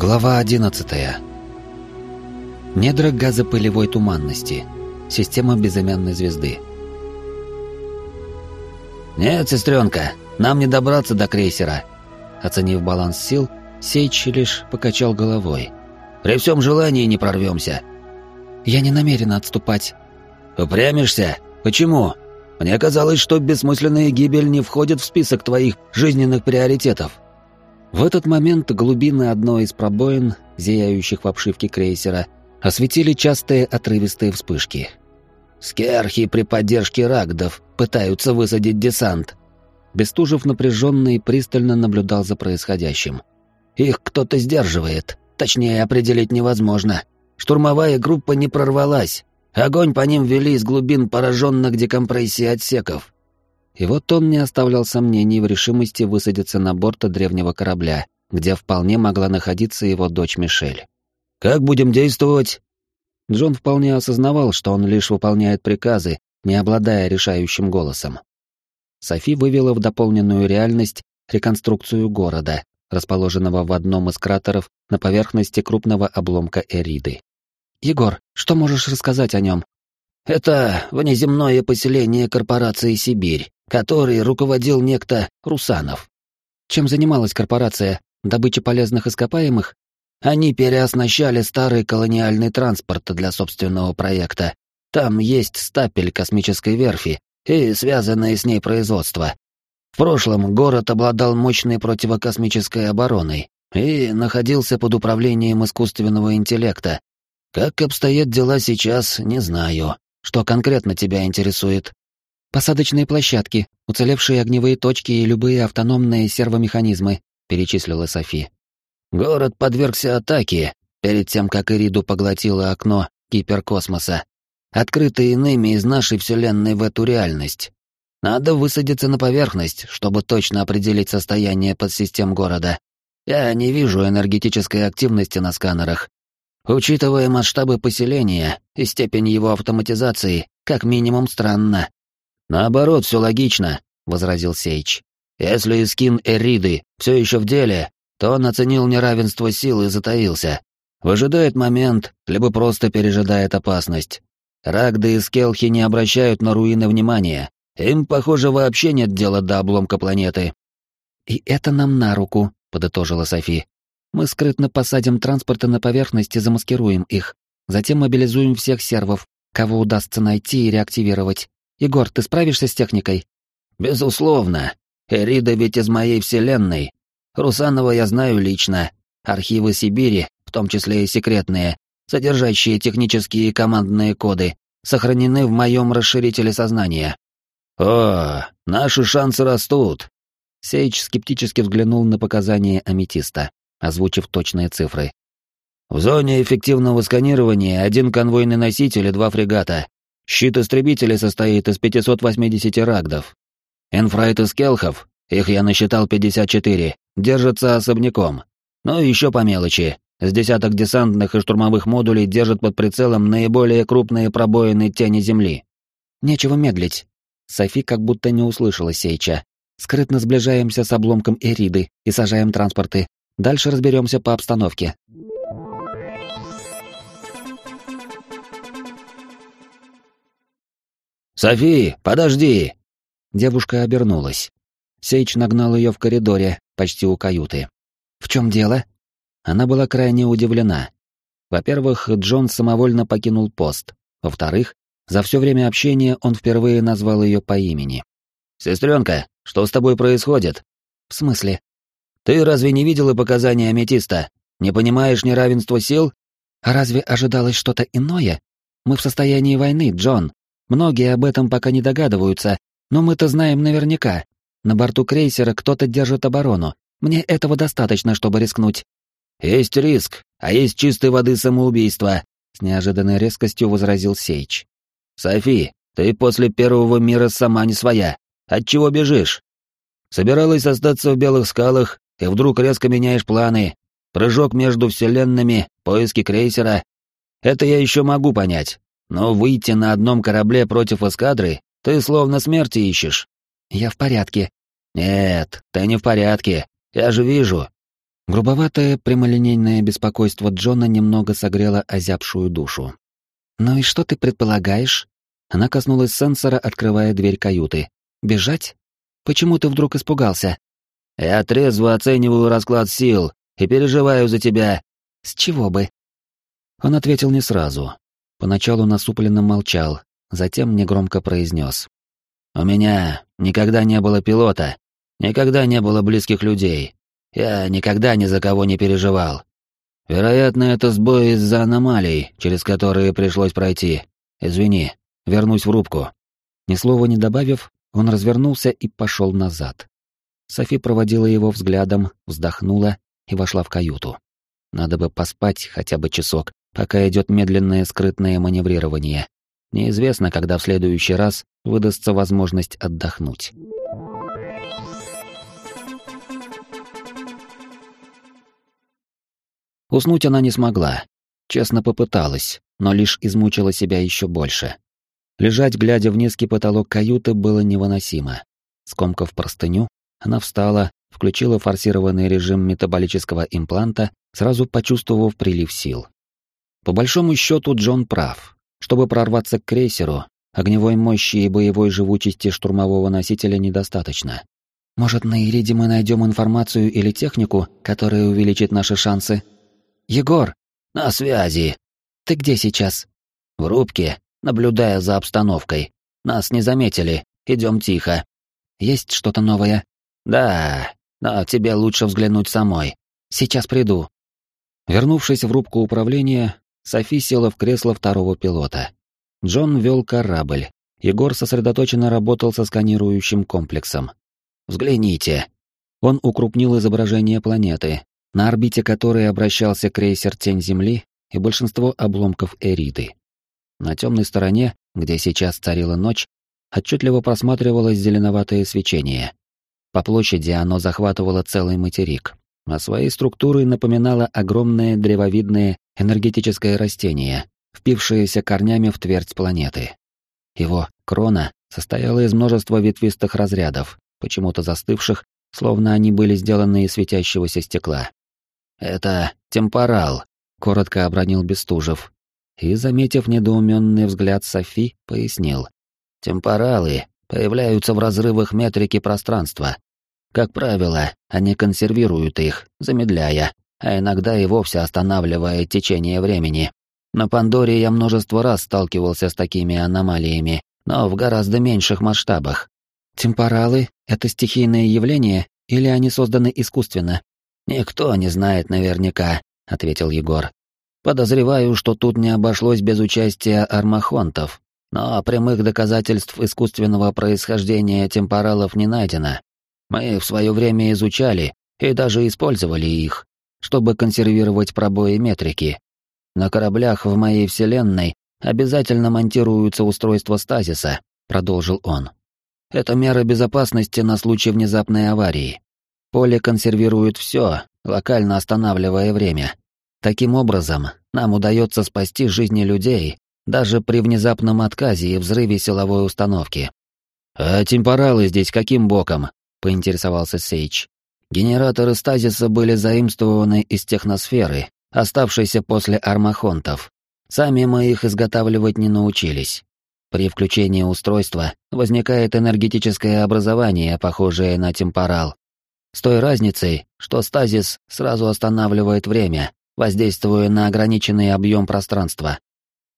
Глава 11. Недра газопылевой туманности. Система безымянной звезды. «Нет, сестренка, нам не добраться до крейсера». Оценив баланс сил, Сейч лишь покачал головой. «При всем желании не прорвемся». «Я не намерена отступать». «Упрямишься? Почему? Мне казалось, что бессмысленная гибель не входит в список твоих жизненных приоритетов». В этот момент глубины одной из пробоин, зияющих в обшивке крейсера, осветили частые отрывистые вспышки. «Скерхи при поддержке рагдов пытаются высадить десант». Бестужев напряженно и пристально наблюдал за происходящим. «Их кто-то сдерживает. Точнее, определить невозможно. Штурмовая группа не прорвалась. Огонь по ним вели из глубин пораженных декомпрессией отсеков. И вот он не оставлял сомнений в решимости высадиться на борт древнего корабля, где вполне могла находиться его дочь Мишель. «Как будем действовать?» Джон вполне осознавал, что он лишь выполняет приказы, не обладая решающим голосом. Софи вывела в дополненную реальность реконструкцию города, расположенного в одном из кратеров на поверхности крупного обломка Эриды. «Егор, что можешь рассказать о нем?» «Это внеземное поселение корпорации «Сибирь», который руководил некто Русанов. Чем занималась корпорация? Добыча полезных ископаемых? Они переоснащали старый колониальный транспорт для собственного проекта. Там есть стапель космической верфи и связанное с ней производство. В прошлом город обладал мощной противокосмической обороной и находился под управлением искусственного интеллекта. Как обстоят дела сейчас, не знаю. Что конкретно тебя интересует? Посадочные площадки, уцелевшие огневые точки и любые автономные сервомеханизмы, перечислила Софи. Город подвергся атаке перед тем, как Ириду поглотило окно гиперкосмоса, открытое иными из нашей Вселенной в эту реальность. Надо высадиться на поверхность, чтобы точно определить состояние подсистем города. Я не вижу энергетической активности на сканерах. Учитывая масштабы поселения и степень его автоматизации, как минимум странно. «Наоборот, все логично», — возразил Сейч. «Если скин Эриды все еще в деле, то он оценил неравенство сил и затаился. Выжидает момент, либо просто пережидает опасность. Рагды и Скелхи не обращают на руины внимания. Им, похоже, вообще нет дела до обломка планеты». «И это нам на руку», — подытожила Софи. «Мы скрытно посадим транспорты на поверхность и замаскируем их. Затем мобилизуем всех сервов, кого удастся найти и реактивировать. Егор, ты справишься с техникой? Безусловно. Эрида ведь из моей вселенной. Русанова я знаю лично. Архивы Сибири, в том числе и секретные, содержащие технические и командные коды, сохранены в моем расширителе сознания. О, наши шансы растут. Сейч скептически взглянул на показания аметиста, озвучив точные цифры. В зоне эффективного сканирования один конвойный носитель и два фрегата. Щит истребителей состоит из 580 рагдов. Энфрайт из келхов, их я насчитал 54, держатся особняком. Ну и еще по мелочи. С десяток десантных и штурмовых модулей держат под прицелом наиболее крупные пробоины тени Земли. Нечего медлить. Софи как будто не услышала Сейча. Скрытно сближаемся с обломком Эриды и сажаем транспорты. Дальше разберемся по обстановке. «Софи, подожди!» Девушка обернулась. Сейч нагнал ее в коридоре, почти у каюты. «В чем дело?» Она была крайне удивлена. Во-первых, Джон самовольно покинул пост. Во-вторых, за все время общения он впервые назвал ее по имени. «Сестренка, что с тобой происходит?» «В смысле?» «Ты разве не видела показания аметиста? Не понимаешь неравенства сил?» «А разве ожидалось что-то иное? Мы в состоянии войны, Джон. Многие об этом пока не догадываются, но мы-то знаем наверняка. На борту крейсера кто-то держит оборону. Мне этого достаточно, чтобы рискнуть. Есть риск, а есть чистой воды самоубийство, с неожиданной резкостью возразил Сейч. Софи, ты после первого мира сама не своя. От чего бежишь? Собиралась остаться в белых скалах, и вдруг резко меняешь планы. Прыжок между вселенными, поиски крейсера. Это я еще могу понять. Но выйти на одном корабле против эскадры ты словно смерти ищешь. Я в порядке. Нет, ты не в порядке. Я же вижу. Грубоватое прямолинейное беспокойство Джона немного согрело озябшую душу. «Ну и что ты предполагаешь?» Она коснулась сенсора, открывая дверь каюты. «Бежать? Почему ты вдруг испугался?» «Я трезво оцениваю расклад сил и переживаю за тебя». «С чего бы?» Он ответил не сразу. Поначалу насупленно молчал, затем негромко произнес. «У меня никогда не было пилота, никогда не было близких людей. Я никогда ни за кого не переживал. Вероятно, это сбой из-за аномалий, через которые пришлось пройти. Извини, вернусь в рубку». Ни слова не добавив, он развернулся и пошел назад. Софи проводила его взглядом, вздохнула и вошла в каюту. Надо бы поспать хотя бы часок, пока идет медленное скрытное маневрирование. Неизвестно, когда в следующий раз выдастся возможность отдохнуть. Уснуть она не смогла. Честно попыталась, но лишь измучила себя еще больше. Лежать, глядя в низкий потолок каюты, было невыносимо. Скомкав простыню, она встала, включила форсированный режим метаболического импланта, сразу почувствовав прилив сил. По большому счету Джон прав. Чтобы прорваться к крейсеру, огневой мощи и боевой живучести штурмового носителя недостаточно. Может, на Ириде мы найдем информацию или технику, которая увеличит наши шансы? Егор! На связи. Ты где сейчас? В рубке, наблюдая за обстановкой. Нас не заметили, идем тихо. Есть что-то новое? Да, но тебе лучше взглянуть самой. Сейчас приду. Вернувшись в рубку управления, Софи села в кресло второго пилота. Джон вел корабль. Егор сосредоточенно работал со сканирующим комплексом. «Взгляните». Он укрупнил изображение планеты, на орбите которой обращался крейсер «Тень Земли» и большинство обломков Эриды. На темной стороне, где сейчас царила ночь, отчетливо просматривалось зеленоватое свечение. По площади оно захватывало целый материк а своей структурой напоминало огромное древовидное энергетическое растение, впившееся корнями в твердь планеты. Его крона состояла из множества ветвистых разрядов, почему-то застывших, словно они были сделаны из светящегося стекла. «Это темпорал», — коротко обронил Бестужев. И, заметив недоуменный взгляд Софи, пояснил. «Темпоралы появляются в разрывах метрики пространства, как правило, они консервируют их, замедляя, а иногда и вовсе останавливая течение времени. На Пандоре я множество раз сталкивался с такими аномалиями, но в гораздо меньших масштабах. Темпоралы — это стихийные явления или они созданы искусственно? Никто не знает наверняка, ответил Егор. Подозреваю, что тут не обошлось без участия армахонтов, но прямых доказательств искусственного происхождения темпоралов не найдено. Мы в свое время изучали и даже использовали их, чтобы консервировать пробои метрики. На кораблях в моей вселенной обязательно монтируются устройства стазиса, продолжил он. Это мера безопасности на случай внезапной аварии. Поле консервирует все, локально останавливая время. Таким образом, нам удается спасти жизни людей даже при внезапном отказе и взрыве силовой установки. А темпоралы здесь каким боком? — поинтересовался Сейч. «Генераторы стазиса были заимствованы из техносферы, оставшейся после армахонтов. Сами мы их изготавливать не научились. При включении устройства возникает энергетическое образование, похожее на темпорал. С той разницей, что стазис сразу останавливает время, воздействуя на ограниченный объем пространства.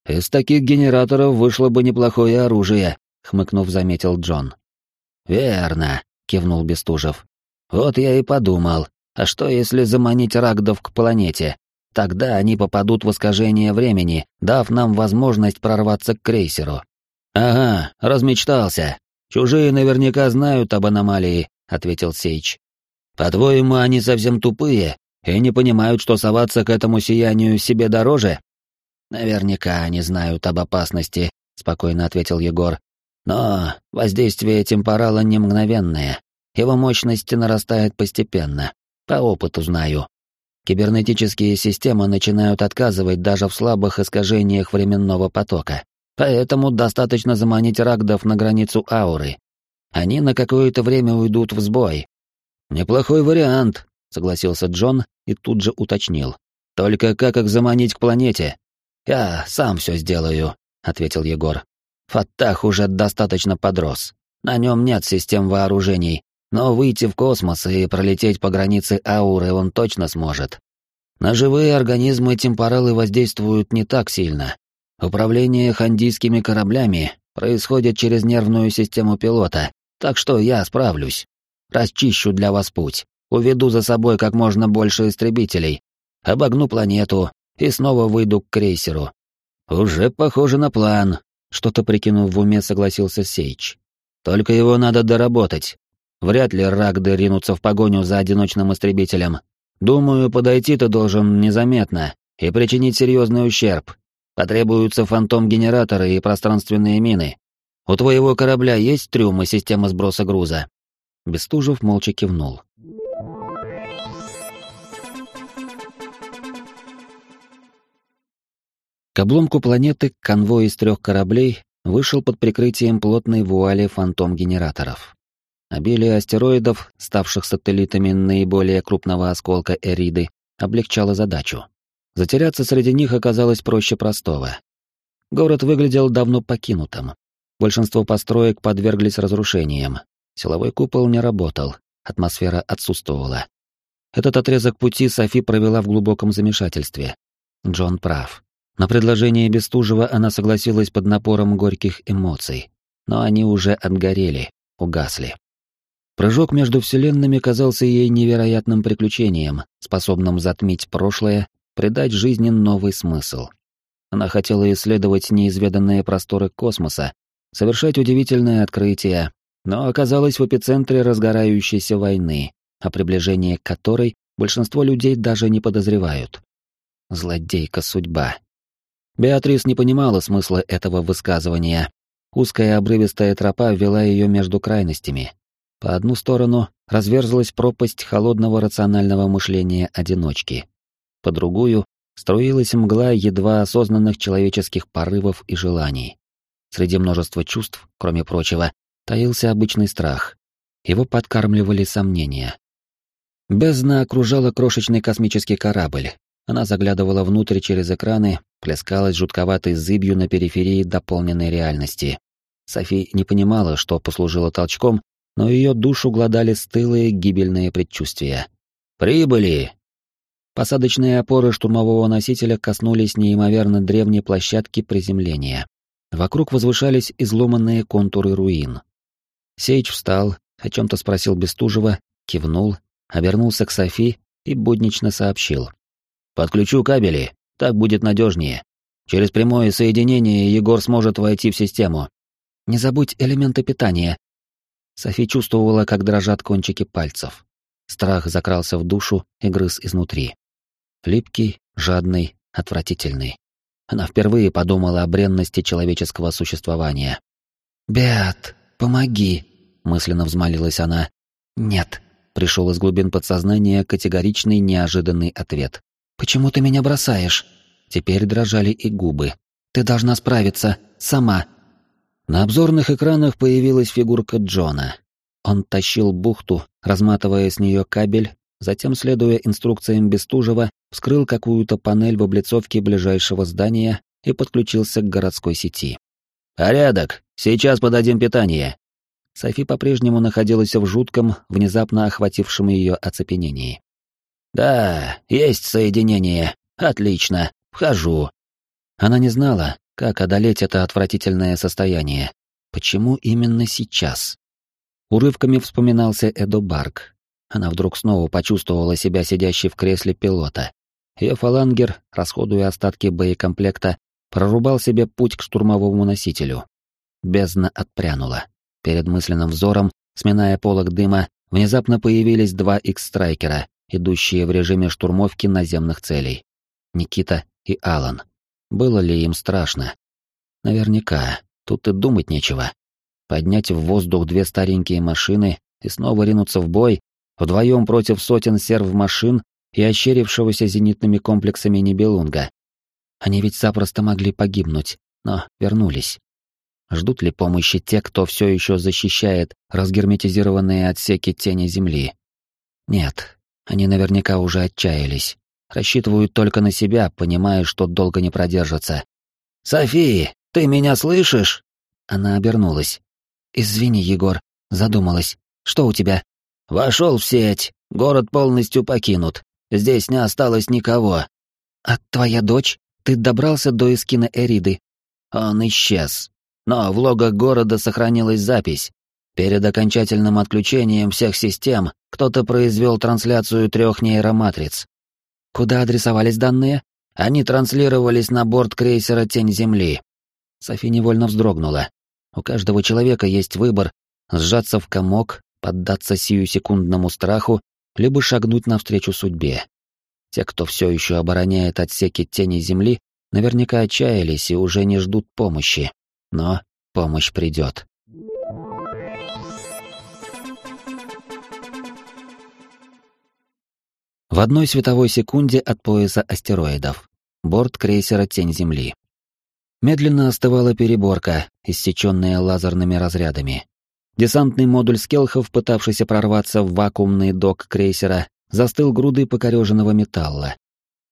«Из таких генераторов вышло бы неплохое оружие», — хмыкнув, заметил Джон. «Верно кивнул Бестужев. Вот я и подумал, а что если заманить рагдов к планете? Тогда они попадут в искажение времени, дав нам возможность прорваться к крейсеру. Ага, размечтался. Чужие наверняка знают об аномалии, ответил Сейч. По-твоему, они совсем тупые и не понимают, что соваться к этому сиянию себе дороже? Наверняка они знают об опасности, спокойно ответил Егор. Но воздействие темпорала не мгновенное. Его мощность нарастает постепенно. По опыту знаю. Кибернетические системы начинают отказывать даже в слабых искажениях временного потока. Поэтому достаточно заманить рагдов на границу ауры. Они на какое-то время уйдут в сбой. «Неплохой вариант», — согласился Джон и тут же уточнил. «Только как их заманить к планете?» «Я сам все сделаю», — ответил Егор. «Фаттах уже достаточно подрос. На нем нет систем вооружений, но выйти в космос и пролететь по границе ауры он точно сможет. На живые организмы темпоралы воздействуют не так сильно. Управление хандийскими кораблями происходит через нервную систему пилота, так что я справлюсь. Расчищу для вас путь, уведу за собой как можно больше истребителей, обогну планету и снова выйду к крейсеру. Уже похоже на план, что-то прикинув в уме, согласился Сейч. Только его надо доработать. Вряд ли Рагды ринутся в погоню за одиночным истребителем. Думаю, подойти ты должен незаметно и причинить серьезный ущерб. Потребуются фантом-генераторы и пространственные мины. У твоего корабля есть трюм и система сброса груза?» Бестужев молча кивнул. К обломку планеты конвой из трех кораблей вышел под прикрытием плотной вуали фантом-генераторов. Обилие астероидов, ставших сателлитами наиболее крупного осколка Эриды, облегчало задачу. Затеряться среди них оказалось проще простого. Город выглядел давно покинутым. Большинство построек подверглись разрушениям. Силовой купол не работал, атмосфера отсутствовала. Этот отрезок пути Софи провела в глубоком замешательстве. Джон прав. На предложение Бестужева она согласилась под напором горьких эмоций, но они уже отгорели, угасли. Прыжок между вселенными казался ей невероятным приключением, способным затмить прошлое, придать жизни новый смысл. Она хотела исследовать неизведанные просторы космоса, совершать удивительные открытия, но оказалась в эпицентре разгорающейся войны, о приближении которой большинство людей даже не подозревают. Злодейка судьба. Беатрис не понимала смысла этого высказывания. Узкая обрывистая тропа вела ее между крайностями. По одну сторону разверзлась пропасть холодного рационального мышления одиночки. По другую струилась мгла едва осознанных человеческих порывов и желаний. Среди множества чувств, кроме прочего, таился обычный страх. Его подкармливали сомнения. Бездна окружала крошечный космический корабль, она заглядывала внутрь через экраны, плескалась жутковатой зыбью на периферии дополненной реальности. Софи не понимала, что послужило толчком, но ее душу гладали стылые гибельные предчувствия. «Прибыли!» Посадочные опоры штурмового носителя коснулись неимоверно древней площадки приземления. Вокруг возвышались изломанные контуры руин. Сейч встал, о чем-то спросил Бестужева, кивнул, обернулся к Софи и буднично сообщил. Подключу кабели, так будет надежнее. Через прямое соединение Егор сможет войти в систему. Не забудь элементы питания. Софи чувствовала, как дрожат кончики пальцев. Страх закрался в душу и грыз изнутри. Липкий, жадный, отвратительный. Она впервые подумала о бренности человеческого существования. «Беат, помоги!» — мысленно взмолилась она. «Нет», — пришел из глубин подсознания категоричный неожиданный ответ. «Почему ты меня бросаешь?» Теперь дрожали и губы. «Ты должна справиться. Сама». На обзорных экранах появилась фигурка Джона. Он тащил бухту, разматывая с нее кабель, затем, следуя инструкциям Бестужева, вскрыл какую-то панель в облицовке ближайшего здания и подключился к городской сети. «Порядок! Сейчас подадим питание!» Софи по-прежнему находилась в жутком, внезапно охватившем ее оцепенении. «Да, есть соединение. Отлично. Вхожу». Она не знала, как одолеть это отвратительное состояние. Почему именно сейчас? Урывками вспоминался Эдо Барк. Она вдруг снова почувствовала себя сидящей в кресле пилота. Ее фалангер, расходуя остатки боекомплекта, прорубал себе путь к штурмовому носителю. Бездна отпрянула. Перед мысленным взором, сминая полог дыма, внезапно появились два икс-страйкера, идущие в режиме штурмовки наземных целей. Никита и Алан. Было ли им страшно? Наверняка, тут и думать нечего. Поднять в воздух две старенькие машины и снова ринуться в бой, вдвоем против сотен серв-машин и ощерившегося зенитными комплексами Нибелунга. Они ведь запросто могли погибнуть, но вернулись. Ждут ли помощи те, кто все еще защищает разгерметизированные отсеки тени Земли? Нет, Они наверняка уже отчаялись. Рассчитывают только на себя, понимая, что долго не продержатся. «София, ты меня слышишь?» Она обернулась. «Извини, Егор, задумалась. Что у тебя?» «Вошел в сеть. Город полностью покинут. Здесь не осталось никого». «А твоя дочь? Ты добрался до Искина Эриды?» «Он исчез. Но в логах города сохранилась запись. Перед окончательным отключением всех систем кто-то произвел трансляцию трех нейроматриц. Куда адресовались данные? Они транслировались на борт крейсера «Тень Земли». Софи невольно вздрогнула. У каждого человека есть выбор — сжаться в комок, поддаться сиюсекундному страху, либо шагнуть навстречу судьбе. Те, кто все еще обороняет отсеки Тени Земли, наверняка отчаялись и уже не ждут помощи. Но помощь придет. В одной световой секунде от пояса астероидов. Борт крейсера «Тень Земли». Медленно остывала переборка, иссеченная лазерными разрядами. Десантный модуль скелхов, пытавшийся прорваться в вакуумный док крейсера, застыл грудой покореженного металла.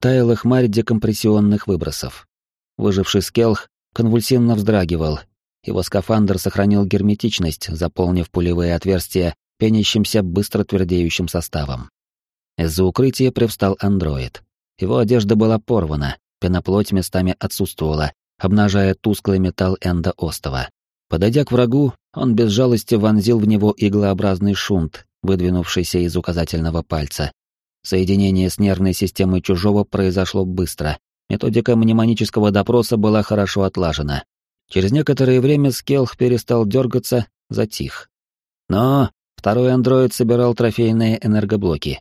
Таяла хмарь декомпрессионных выбросов. Выживший скелх конвульсивно вздрагивал. Его скафандр сохранил герметичность, заполнив пулевые отверстия пенящимся быстро твердеющим составом. Из-за укрытия привстал андроид. Его одежда была порвана, пеноплоть местами отсутствовала, обнажая тусклый металл эндоостова. Подойдя к врагу, он без жалости вонзил в него иглообразный шунт, выдвинувшийся из указательного пальца. Соединение с нервной системой чужого произошло быстро. Методика мнемонического допроса была хорошо отлажена. Через некоторое время Скелх перестал дергаться, затих. Но второй андроид собирал трофейные энергоблоки.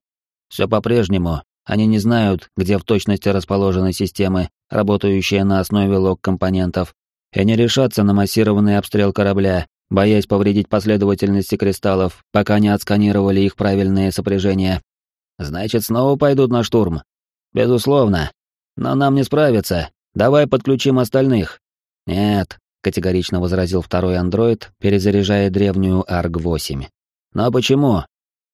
Все по-прежнему. Они не знают, где в точности расположены системы, работающие на основе лог-компонентов, и не решатся на массированный обстрел корабля, боясь повредить последовательности кристаллов, пока не отсканировали их правильные сопряжения. Значит, снова пойдут на штурм? Безусловно. Но нам не справиться. Давай подключим остальных. Нет, категорично возразил второй андроид, перезаряжая древнюю АРГ-8. Но почему?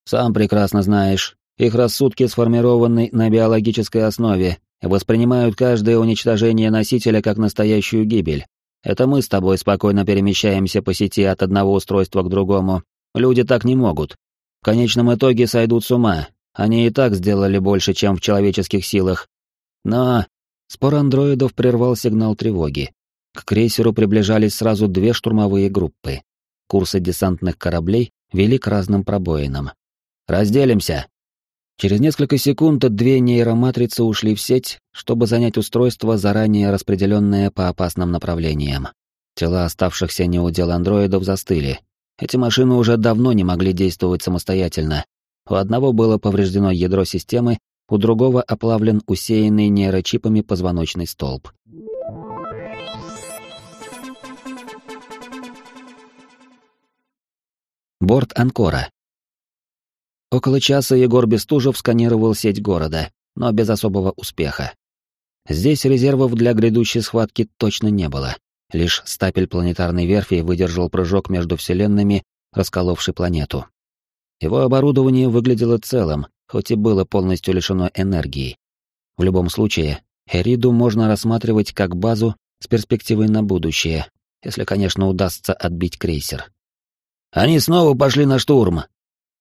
Сам прекрасно знаешь, их рассудки сформированы на биологической основе, воспринимают каждое уничтожение носителя как настоящую гибель. Это мы с тобой спокойно перемещаемся по сети от одного устройства к другому. Люди так не могут. В конечном итоге сойдут с ума. Они и так сделали больше, чем в человеческих силах. Но... Спор андроидов прервал сигнал тревоги. К крейсеру приближались сразу две штурмовые группы. Курсы десантных кораблей вели к разным пробоинам. «Разделимся!» Через несколько секунд две нейроматрицы ушли в сеть, чтобы занять устройство, заранее распределенное по опасным направлениям. Тела оставшихся неудел андроидов застыли. Эти машины уже давно не могли действовать самостоятельно. У одного было повреждено ядро системы, у другого оплавлен усеянный нейрочипами позвоночный столб. Борт Анкора. Около часа Егор Бестужев сканировал сеть города, но без особого успеха. Здесь резервов для грядущей схватки точно не было. Лишь стапель планетарной верфи выдержал прыжок между вселенными, расколовший планету. Его оборудование выглядело целым, хоть и было полностью лишено энергии. В любом случае, Эриду можно рассматривать как базу с перспективой на будущее, если, конечно, удастся отбить крейсер. «Они снова пошли на штурм»,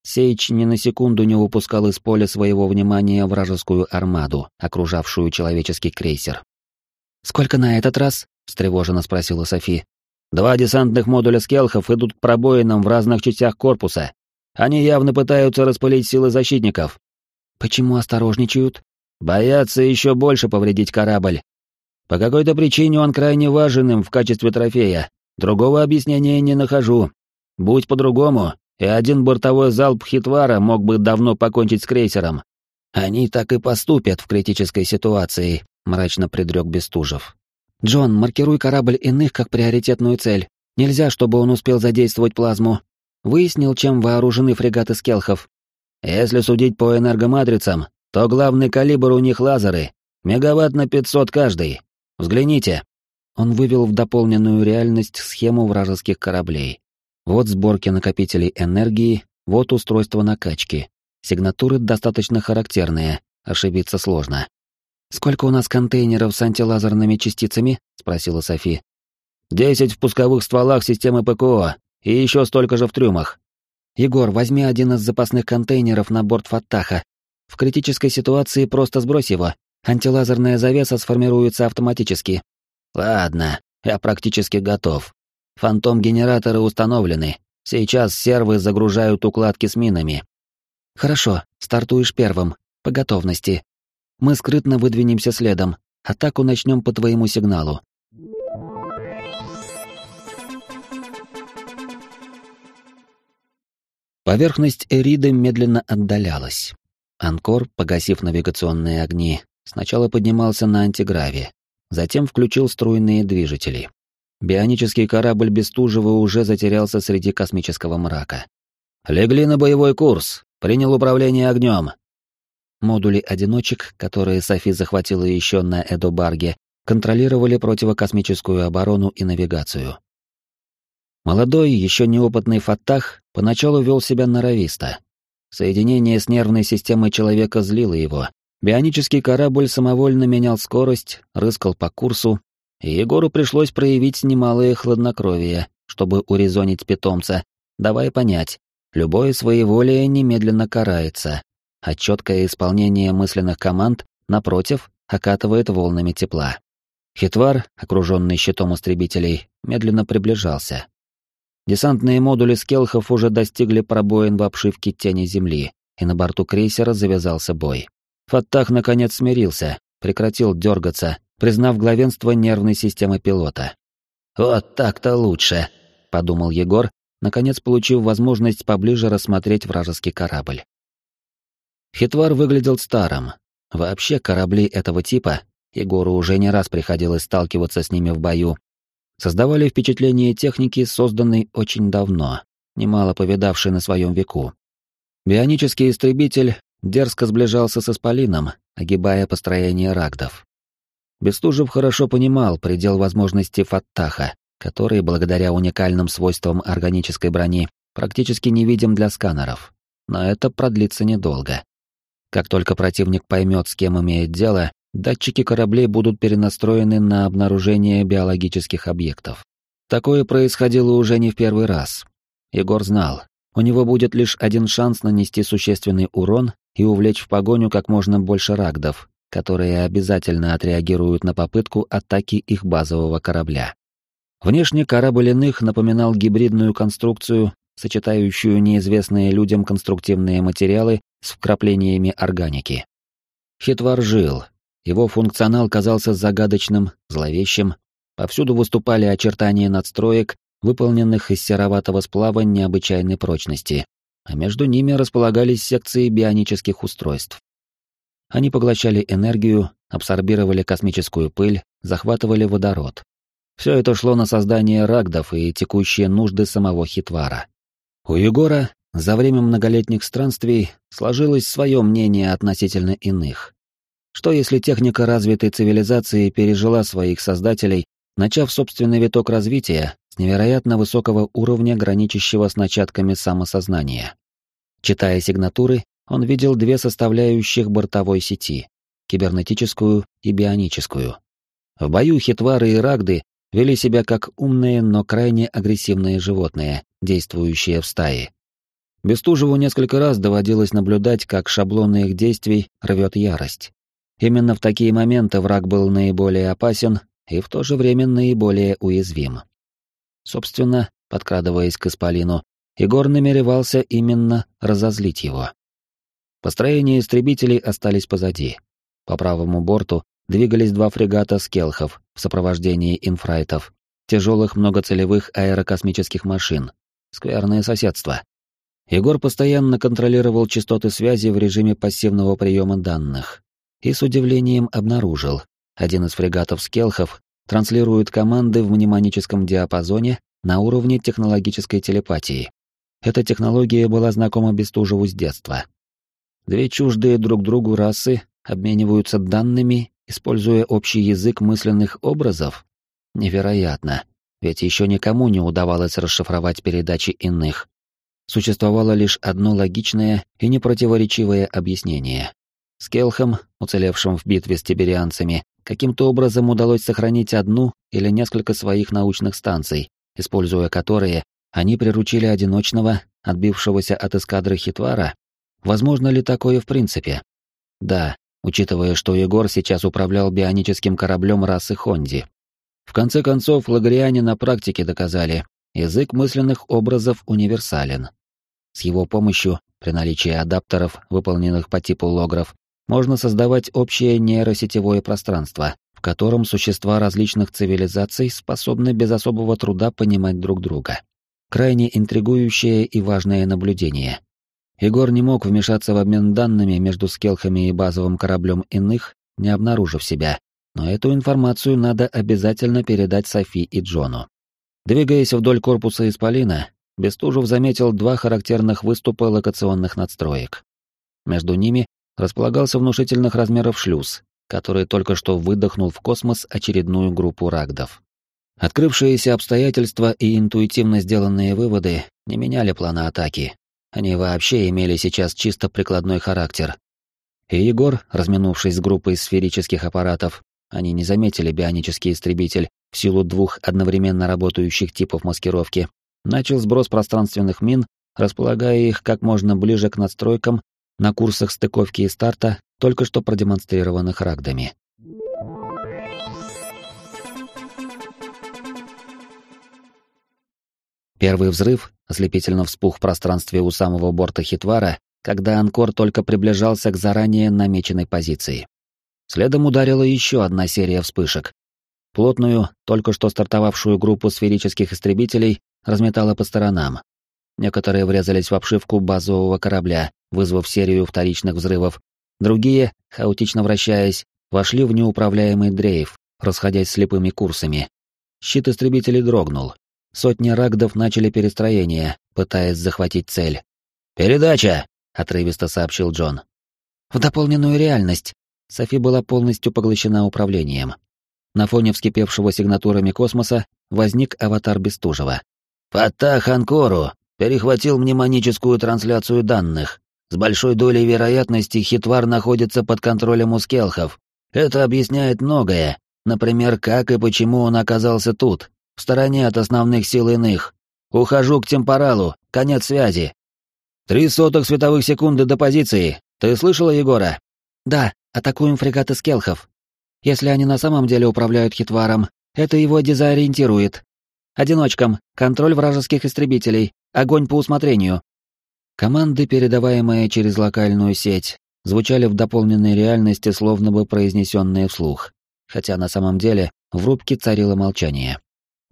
Сейч ни на секунду не упускал из поля своего внимания вражескую армаду, окружавшую человеческий крейсер. «Сколько на этот раз?» — встревоженно спросила Софи. «Два десантных модуля скелхов идут к пробоинам в разных частях корпуса. Они явно пытаются распылить силы защитников». «Почему осторожничают?» «Боятся еще больше повредить корабль. По какой-то причине он крайне важен им в качестве трофея. Другого объяснения не нахожу. Будь по-другому, и один бортовой залп Хитвара мог бы давно покончить с крейсером. Они так и поступят в критической ситуации, мрачно предрек Бестужев. Джон, маркируй корабль иных как приоритетную цель. Нельзя, чтобы он успел задействовать плазму. Выяснил, чем вооружены фрегаты скелхов. Если судить по энергоматрицам, то главный калибр у них лазеры. Мегаватт на 500 каждый. Взгляните. Он вывел в дополненную реальность схему вражеских кораблей. Вот сборки накопителей энергии, вот устройство накачки. Сигнатуры достаточно характерные, ошибиться сложно. «Сколько у нас контейнеров с антилазерными частицами?» — спросила Софи. «Десять в пусковых стволах системы ПКО и еще столько же в трюмах». «Егор, возьми один из запасных контейнеров на борт Фаттаха. В критической ситуации просто сбрось его. Антилазерная завеса сформируется автоматически». «Ладно, я практически готов. Фантом-генераторы установлены. Сейчас сервы загружают укладки с минами. Хорошо, стартуешь первым. По готовности. Мы скрытно выдвинемся следом. Атаку начнем по твоему сигналу. Поверхность Эриды медленно отдалялась. Анкор, погасив навигационные огни, сначала поднимался на антиграве, затем включил струйные движители. Бионический корабль Бестужева уже затерялся среди космического мрака. «Легли на боевой курс. Принял управление огнем». Модули одиночек, которые Софи захватила еще на Эдобарге, контролировали противокосмическую оборону и навигацию. Молодой, еще неопытный Фаттах поначалу вел себя норовисто. Соединение с нервной системой человека злило его. Бионический корабль самовольно менял скорость, рыскал по курсу, и Егору пришлось проявить немалое хладнокровие, чтобы урезонить питомца, давая понять, любое своеволие немедленно карается, а четкое исполнение мысленных команд, напротив, окатывает волнами тепла. Хитвар, окруженный щитом истребителей, медленно приближался. Десантные модули скелхов уже достигли пробоин в обшивке тени Земли, и на борту крейсера завязался бой. Фаттах наконец смирился, прекратил дергаться, признав главенство нервной системы пилота. «Вот так-то лучше», — подумал Егор, наконец получив возможность поближе рассмотреть вражеский корабль. Хитвар выглядел старым. Вообще корабли этого типа, Егору уже не раз приходилось сталкиваться с ними в бою, создавали впечатление техники, созданной очень давно, немало повидавшей на своем веку. Бионический истребитель дерзко сближался с Исполином, огибая построение рагдов. Бестужев хорошо понимал предел возможностей Фаттаха, который, благодаря уникальным свойствам органической брони, практически невидим для сканеров. Но это продлится недолго. Как только противник поймет, с кем имеет дело, датчики кораблей будут перенастроены на обнаружение биологических объектов. Такое происходило уже не в первый раз. Егор знал, у него будет лишь один шанс нанести существенный урон и увлечь в погоню как можно больше рагдов, которые обязательно отреагируют на попытку атаки их базового корабля. Внешне корабль иных напоминал гибридную конструкцию, сочетающую неизвестные людям конструктивные материалы с вкраплениями органики. Хитвар жил, его функционал казался загадочным, зловещим, повсюду выступали очертания надстроек, выполненных из сероватого сплава необычайной прочности, а между ними располагались секции бионических устройств. Они поглощали энергию, абсорбировали космическую пыль, захватывали водород. Все это шло на создание рагдов и текущие нужды самого Хитвара. У Егора за время многолетних странствий сложилось свое мнение относительно иных. Что если техника развитой цивилизации пережила своих создателей, начав собственный виток развития с невероятно высокого уровня, граничащего с начатками самосознания? Читая сигнатуры, он видел две составляющих бортовой сети — кибернетическую и бионическую. В бою хитвары и рагды вели себя как умные, но крайне агрессивные животные, действующие в стае. Бестужеву несколько раз доводилось наблюдать, как шаблоны их действий рвет ярость. Именно в такие моменты враг был наиболее опасен и в то же время наиболее уязвим. Собственно, подкрадываясь к Исполину, Егор намеревался именно разозлить его. Построения истребителей остались позади. По правому борту двигались два фрегата скелхов в сопровождении инфрайтов, тяжелых многоцелевых аэрокосмических машин. Скверное соседство. Егор постоянно контролировал частоты связи в режиме пассивного приема данных. И с удивлением обнаружил, один из фрегатов скелхов транслирует команды в мнемоническом диапазоне на уровне технологической телепатии. Эта технология была знакома Бестужеву с детства. Две чуждые друг другу расы обмениваются данными, используя общий язык мысленных образов? Невероятно, ведь еще никому не удавалось расшифровать передачи иных. существовало лишь одно логичное и непротиворечивое объяснение. Скелхам, уцелевшим в битве с тиберианцами, каким-то образом удалось сохранить одну или несколько своих научных станций, используя которые они приручили одиночного, отбившегося от эскадры Хитвара. Возможно ли такое в принципе? Да, учитывая, что Егор сейчас управлял бионическим кораблем расы Хонди. В конце концов, лагриане на практике доказали, язык мысленных образов универсален. С его помощью, при наличии адаптеров, выполненных по типу логров, можно создавать общее нейросетевое пространство, в котором существа различных цивилизаций способны без особого труда понимать друг друга. Крайне интригующее и важное наблюдение. Егор не мог вмешаться в обмен данными между скелхами и базовым кораблем иных, не обнаружив себя, но эту информацию надо обязательно передать Софи и Джону. Двигаясь вдоль корпуса Исполина, Бестужев заметил два характерных выступа локационных надстроек. Между ними располагался внушительных размеров шлюз, который только что выдохнул в космос очередную группу рагдов. Открывшиеся обстоятельства и интуитивно сделанные выводы не меняли плана атаки. Они вообще имели сейчас чисто прикладной характер. И Егор, разминувшись с группой сферических аппаратов, они не заметили бионический истребитель в силу двух одновременно работающих типов маскировки, начал сброс пространственных мин, располагая их как можно ближе к надстройкам на курсах стыковки и старта, только что продемонстрированных рагдами. Первый взрыв ослепительно вспух в пространстве у самого борта Хитвара, когда Анкор только приближался к заранее намеченной позиции. Следом ударила еще одна серия вспышек. Плотную, только что стартовавшую группу сферических истребителей разметала по сторонам. Некоторые врезались в обшивку базового корабля, вызвав серию вторичных взрывов. Другие, хаотично вращаясь, вошли в неуправляемый дрейф, расходясь слепыми курсами. Щит истребителей дрогнул. Сотни рагдов начали перестроение, пытаясь захватить цель. «Передача!» — отрывисто сообщил Джон. «В дополненную реальность!» Софи была полностью поглощена управлением. На фоне вскипевшего сигнатурами космоса возник аватар Бестужева. «Фаттах Анкору перехватил мнемоническую трансляцию данных. С большой долей вероятности хитвар находится под контролем у скелхов. Это объясняет многое, например, как и почему он оказался тут, в стороне от основных сил иных. Ухожу к темпоралу, конец связи. Три сотых световых секунды до позиции. Ты слышала Егора? Да, атакуем фрегаты скелхов. Если они на самом деле управляют хитваром, это его дезориентирует. Одиночкам, контроль вражеских истребителей, огонь по усмотрению. Команды, передаваемые через локальную сеть, звучали в дополненной реальности, словно бы произнесенные вслух, хотя на самом деле в рубке царило молчание.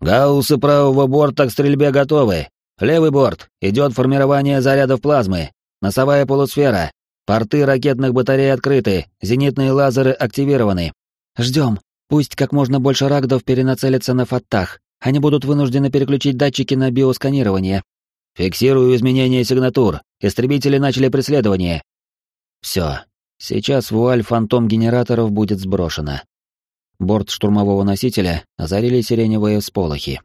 «Гауссы правого борта к стрельбе готовы. Левый борт, идет формирование зарядов плазмы. Носовая полусфера. Порты ракетных батарей открыты, зенитные лазеры активированы. Ждем. Пусть как можно больше рагдов перенацелятся на фаттах. Они будут вынуждены переключить датчики на биосканирование. Фиксирую изменения сигнатур. Истребители начали преследование. Все. Сейчас вуаль фантом генераторов будет сброшена. Борт штурмового носителя озарили сиреневые всполохи.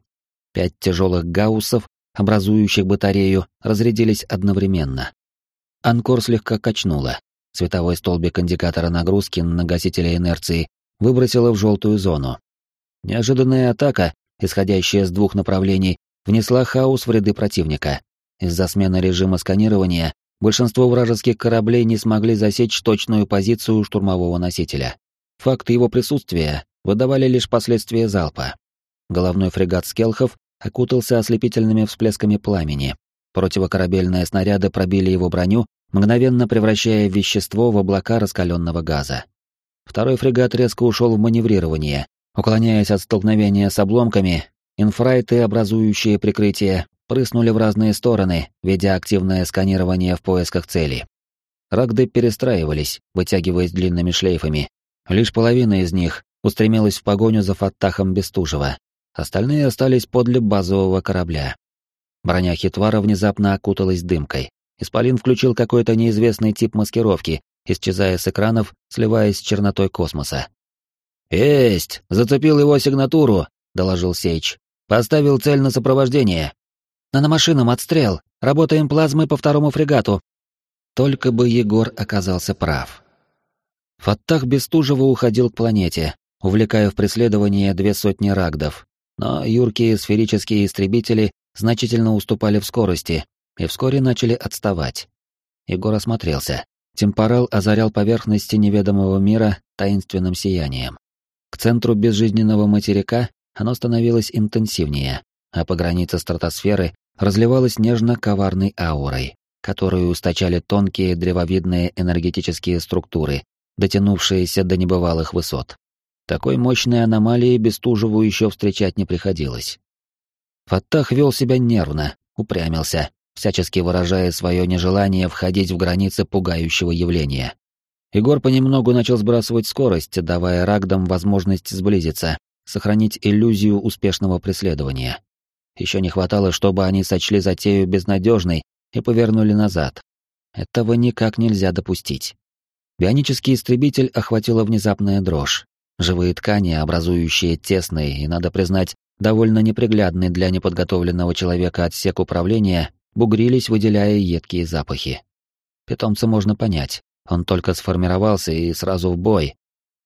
Пять тяжелых гауссов, образующих батарею, разрядились одновременно. Анкор слегка качнуло. Световой столбик индикатора нагрузки на гасителя инерции выбросило в желтую зону. Неожиданная атака, исходящая с двух направлений, внесла хаос в ряды противника. Из-за смены режима сканирования большинство вражеских кораблей не смогли засечь точную позицию штурмового носителя. Факт его присутствия выдавали лишь последствия залпа. Головной фрегат Скелхов окутался ослепительными всплесками пламени. Противокорабельные снаряды пробили его броню, мгновенно превращая вещество в облака раскаленного газа. Второй фрегат резко ушел в маневрирование. Уклоняясь от столкновения с обломками, инфрайты, образующие прикрытие, прыснули в разные стороны, ведя активное сканирование в поисках цели. Рагды перестраивались, вытягиваясь длинными шлейфами, Лишь половина из них устремилась в погоню за Фаттахом Бестужева. Остальные остались подле базового корабля. Броня Хитвара внезапно окуталась дымкой. Исполин включил какой-то неизвестный тип маскировки, исчезая с экранов, сливаясь с чернотой космоса. «Есть! Зацепил его сигнатуру!» — доложил Сейч. «Поставил цель на сопровождение». Наномашинам отстрел! Работаем плазмой по второму фрегату!» Только бы Егор оказался прав. Фаттах Бестужева уходил к планете, увлекая в преследование две сотни рагдов. Но юркие сферические истребители значительно уступали в скорости и вскоре начали отставать. Егор осмотрелся. Темпорал озарял поверхности неведомого мира таинственным сиянием. К центру безжизненного материка оно становилось интенсивнее, а по границе стратосферы разливалось нежно-коварной аурой, которую устачали тонкие древовидные энергетические структуры, дотянувшиеся до небывалых высот. Такой мощной аномалии Бестужеву еще встречать не приходилось. Фаттах вел себя нервно, упрямился, всячески выражая свое нежелание входить в границы пугающего явления. Егор понемногу начал сбрасывать скорость, давая рагдам возможность сблизиться, сохранить иллюзию успешного преследования. Еще не хватало, чтобы они сочли затею безнадежной и повернули назад. Этого никак нельзя допустить. Бионический истребитель охватила внезапная дрожь. Живые ткани, образующие тесный и, надо признать, довольно неприглядный для неподготовленного человека отсек управления, бугрились, выделяя едкие запахи. Питомца можно понять. Он только сформировался и сразу в бой.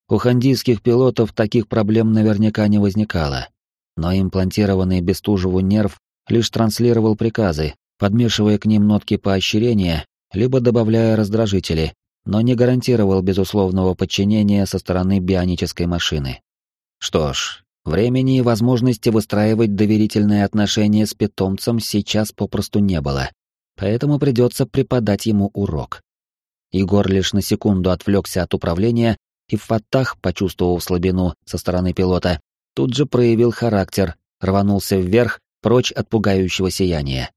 У хандийских пилотов таких проблем наверняка не возникало. Но имплантированный Бестужеву нерв лишь транслировал приказы, подмешивая к ним нотки поощрения, либо добавляя раздражители, но не гарантировал безусловного подчинения со стороны бионической машины. Что ж, времени и возможности выстраивать доверительные отношения с питомцем сейчас попросту не было, поэтому придется преподать ему урок. Егор лишь на секунду отвлекся от управления, и Фаттах, почувствовав слабину со стороны пилота, тут же проявил характер, рванулся вверх, прочь от пугающего сияния.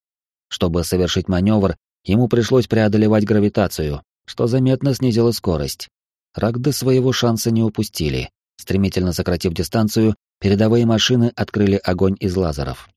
Чтобы совершить маневр, ему пришлось преодолевать гравитацию, что заметно снизило скорость. Рагды своего шанса не упустили. Стремительно сократив дистанцию, передовые машины открыли огонь из лазеров.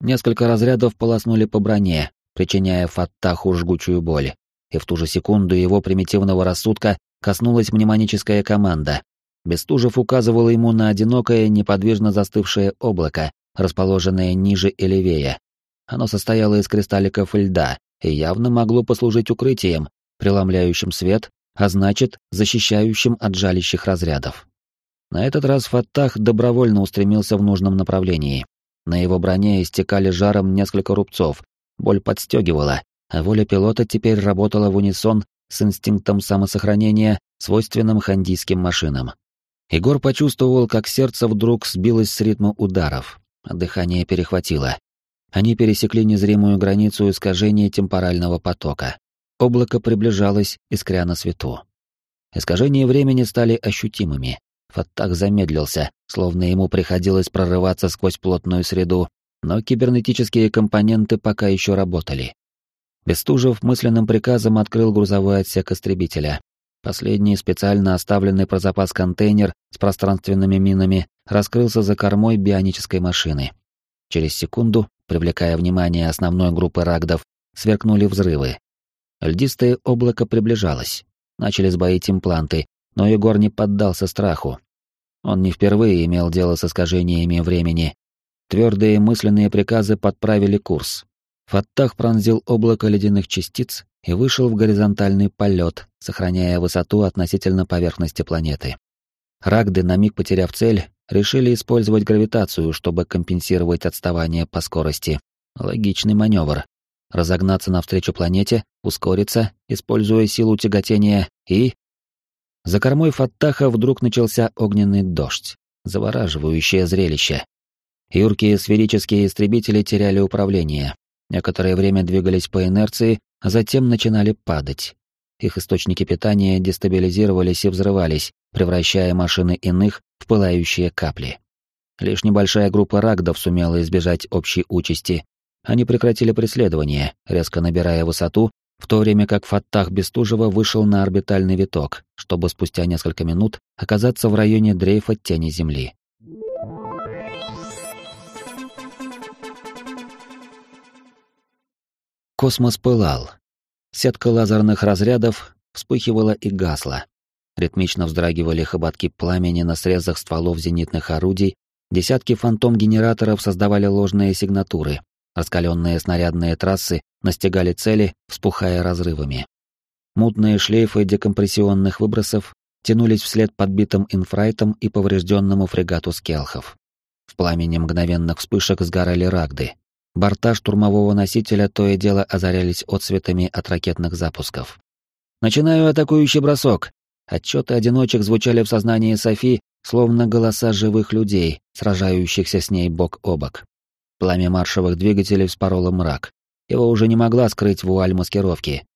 Несколько разрядов полоснули по броне, причиняя Фаттаху жгучую боль. И в ту же секунду его примитивного рассудка коснулась мнемоническая команда. Бестужев указывал ему на одинокое, неподвижно застывшее облако, расположенное ниже и левее. Оно состояло из кристалликов льда и явно могло послужить укрытием, преломляющим свет, а значит, защищающим от жалящих разрядов. На этот раз Фаттах добровольно устремился в нужном направлении. На его броне истекали жаром несколько рубцов, боль подстегивала, а воля пилота теперь работала в унисон с инстинктом самосохранения, свойственным хандийским машинам. Егор почувствовал, как сердце вдруг сбилось с ритма ударов, а дыхание перехватило. Они пересекли незримую границу искажения темпорального потока. Облако приближалось, искря на свету. Искажения времени стали ощутимыми. Фаттах замедлился, словно ему приходилось прорываться сквозь плотную среду, но кибернетические компоненты пока еще работали. Бестужев мысленным приказом открыл грузовой отсек истребителя. Последний специально оставленный про запас контейнер с пространственными минами раскрылся за кормой бионической машины. Через секунду, привлекая внимание основной группы рагдов, сверкнули взрывы, Льдистое облако приближалось. Начали сбоить импланты, но Егор не поддался страху. Он не впервые имел дело с искажениями времени. Твердые мысленные приказы подправили курс. Фаттах пронзил облако ледяных частиц и вышел в горизонтальный полет, сохраняя высоту относительно поверхности планеты. Рагды, на миг потеряв цель, решили использовать гравитацию, чтобы компенсировать отставание по скорости. Логичный маневр разогнаться навстречу планете, ускориться, используя силу тяготения, и... За кормой Фаттаха вдруг начался огненный дождь, завораживающее зрелище. Юркие сферические истребители теряли управление, некоторое время двигались по инерции, а затем начинали падать. Их источники питания дестабилизировались и взрывались, превращая машины иных в пылающие капли. Лишь небольшая группа рагдов сумела избежать общей участи, они прекратили преследование, резко набирая высоту, в то время как Фаттах Бестужева вышел на орбитальный виток, чтобы спустя несколько минут оказаться в районе дрейфа тени Земли. Космос пылал. Сетка лазерных разрядов вспыхивала и гасла. Ритмично вздрагивали хоботки пламени на срезах стволов зенитных орудий, десятки фантом-генераторов создавали ложные сигнатуры, Раскаленные снарядные трассы настигали цели, вспухая разрывами. Мутные шлейфы декомпрессионных выбросов тянулись вслед подбитым инфрайтом и поврежденному фрегату скелхов. В пламени мгновенных вспышек сгорали рагды. Борта штурмового носителя то и дело озарялись отсветами от ракетных запусков. «Начинаю атакующий бросок!» Отчеты одиночек звучали в сознании Софи, словно голоса живых людей, сражающихся с ней бок о бок. Пламя маршевых двигателей вспороло мрак. Его уже не могла скрыть вуаль маскировки.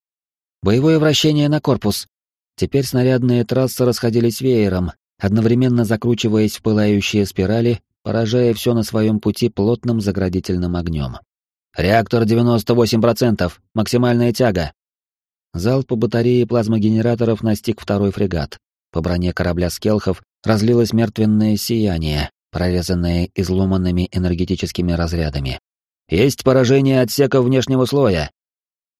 Боевое вращение на корпус. Теперь снарядные трассы расходились веером, одновременно закручиваясь в пылающие спирали, поражая все на своем пути плотным заградительным огнем. «Реактор 98%! Максимальная тяга!» Залп по батарее плазмогенераторов настиг второй фрегат. По броне корабля «Скелхов» разлилось мертвенное сияние, прорезанное изломанными энергетическими разрядами. «Есть поражение отсека внешнего слоя!»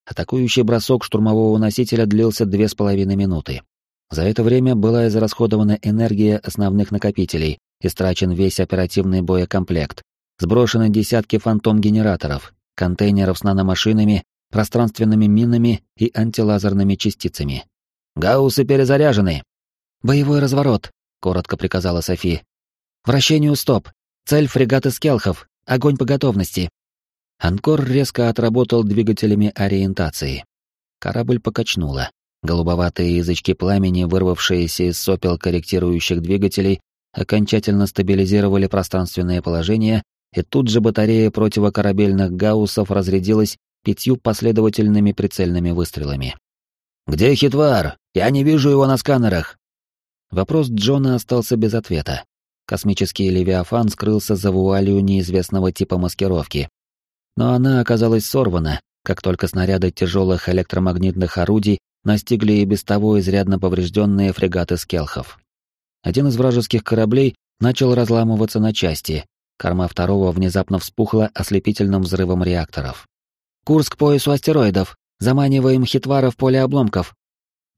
Атакующий бросок штурмового носителя длился две с половиной минуты. За это время была израсходована энергия основных накопителей, истрачен весь оперативный боекомплект, сброшены десятки фантом-генераторов, контейнеров с наномашинами, пространственными минами и антилазерными частицами. «Гауссы перезаряжены!» «Боевой разворот», — коротко приказала Софи. «Вращению стоп. Цель фрегаты Скелхов. Огонь по готовности». Анкор резко отработал двигателями ориентации. Корабль покачнуло. Голубоватые язычки пламени, вырвавшиеся из сопел корректирующих двигателей, окончательно стабилизировали пространственное положение, и тут же батарея противокорабельных гауссов разрядилась пятью последовательными прицельными выстрелами. «Где Хитвар? Я не вижу его на сканерах!» Вопрос Джона остался без ответа. Космический Левиафан скрылся за вуалью неизвестного типа маскировки. Но она оказалась сорвана, как только снаряды тяжелых электромагнитных орудий настигли и без того изрядно поврежденные фрегаты скелхов. Один из вражеских кораблей начал разламываться на части, корма второго внезапно вспухла ослепительным взрывом реакторов. «Курс к поясу астероидов. Заманиваем хитвара в поле обломков.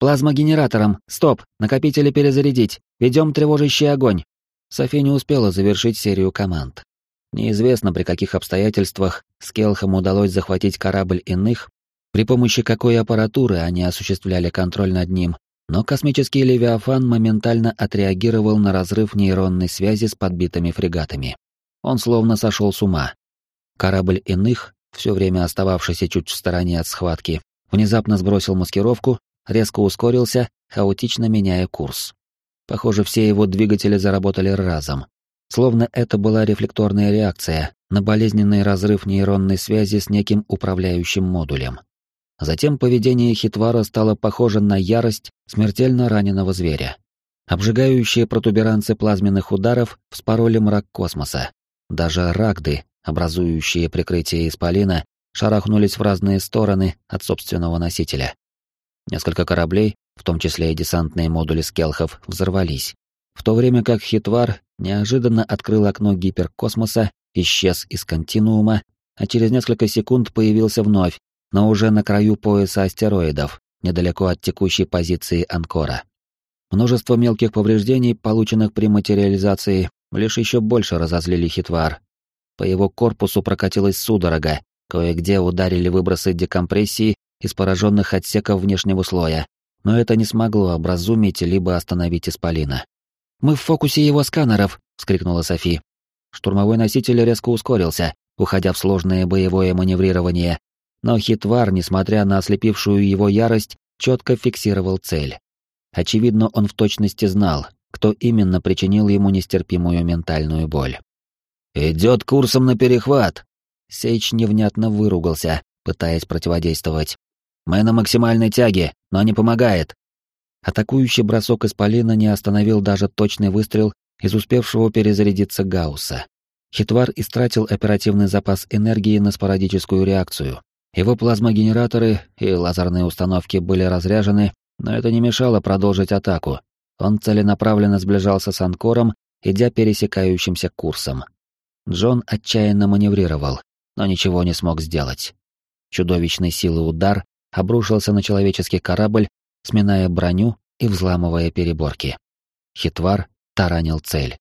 Плазмогенератором. Стоп. Накопители перезарядить. Ведем тревожащий огонь». Софи не успела завершить серию команд. Неизвестно, при каких обстоятельствах Скелхам удалось захватить корабль иных, при помощи какой аппаратуры они осуществляли контроль над ним, но космический Левиафан моментально отреагировал на разрыв нейронной связи с подбитыми фрегатами. Он словно сошел с ума. Корабль иных, все время остававшийся чуть в стороне от схватки, внезапно сбросил маскировку, резко ускорился, хаотично меняя курс. Похоже, все его двигатели заработали разом. Словно это была рефлекторная реакция на болезненный разрыв нейронной связи с неким управляющим модулем. Затем поведение Хитвара стало похоже на ярость смертельно раненого зверя. Обжигающие протуберанцы плазменных ударов вспороли мрак космоса. Даже рагды, образующие прикрытие исполина, шарахнулись в разные стороны от собственного носителя. Несколько кораблей, в том числе и десантные модули скелхов, взорвались, в то время как Хитвар неожиданно открыл окно гиперкосмоса, исчез из континуума, а через несколько секунд появился вновь, но уже на краю пояса астероидов, недалеко от текущей позиции Анкора. Множество мелких повреждений, полученных при материализации, лишь еще больше разозлили Хитвар. По его корпусу прокатилась судорога, кое-где ударили выбросы декомпрессии из пораженных отсеков внешнего слоя, но это не смогло образумить либо остановить Исполина. «Мы в фокусе его сканеров!» — вскрикнула Софи. Штурмовой носитель резко ускорился, уходя в сложное боевое маневрирование, но Хитвар, несмотря на ослепившую его ярость, четко фиксировал цель. Очевидно, он в точности знал, кто именно причинил ему нестерпимую ментальную боль. «Идет курсом на перехват!» Сейч невнятно выругался, пытаясь противодействовать. «Мы на максимальной тяге, но не помогает!» Атакующий бросок Исполина не остановил даже точный выстрел из успевшего перезарядиться Гаусса. Хитвар истратил оперативный запас энергии на спорадическую реакцию, его плазмогенераторы и лазерные установки были разряжены, но это не мешало продолжить атаку. Он целенаправленно сближался с Анкором, идя пересекающимся курсом. Джон отчаянно маневрировал, но ничего не смог сделать. Чудовищной силы удар обрушился на человеческий корабль, сминая броню и взламывая переборки. Хитвар таранил цель.